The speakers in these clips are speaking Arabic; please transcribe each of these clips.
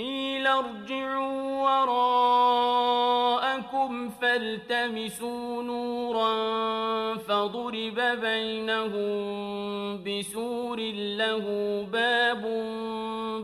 قيل ارجعوا وراءكم فالتمسوا نورا فضرب بينهم بسور له باب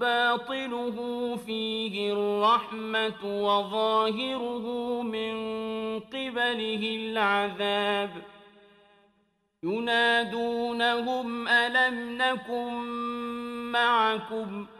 باطله فيه الرحمة وظاهره من قبله العذاب ينادونهم ألم نكن معكم ؟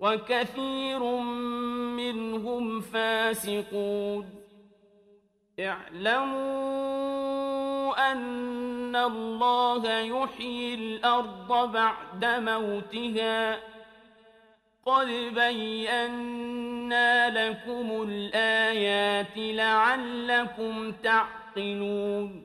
وكثير منهم فاسقون. اعلموا أن الله يحيي الأرض بعد موتها. قد بينا لكم الآيات لعلكم تعقلون.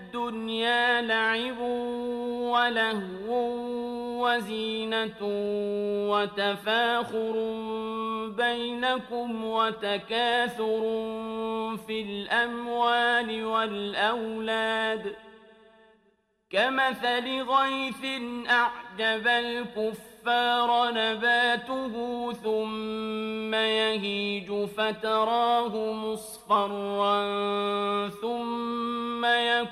لعب ولهو وزينة وتفاخر بينكم وتكاثر في الأموال والأولاد. كمثل غيث أعجب الكفار نباته ثم يهيج فتراه مصفرا ثم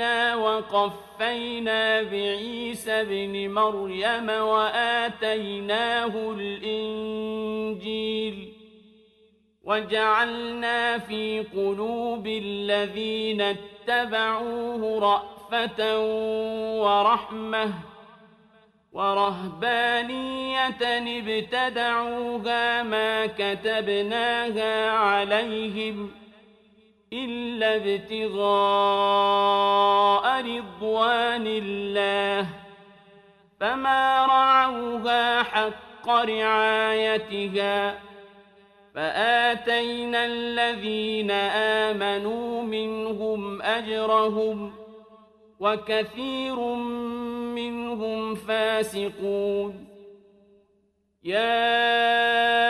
برسلنا وقفينا بعيسى ابن مريم وآتيناه الإنجيل وجعلنا في قلوب الذين اتبعوه رأفة ورحمة ورهبانية ابتدعوها ما كتبناها عليهم ۖ إلا ابتغاء رضوان الله فما رعوها حق رعايتها فآتينا الذين آمنوا منهم أجرهم وكثير منهم فاسقون. يا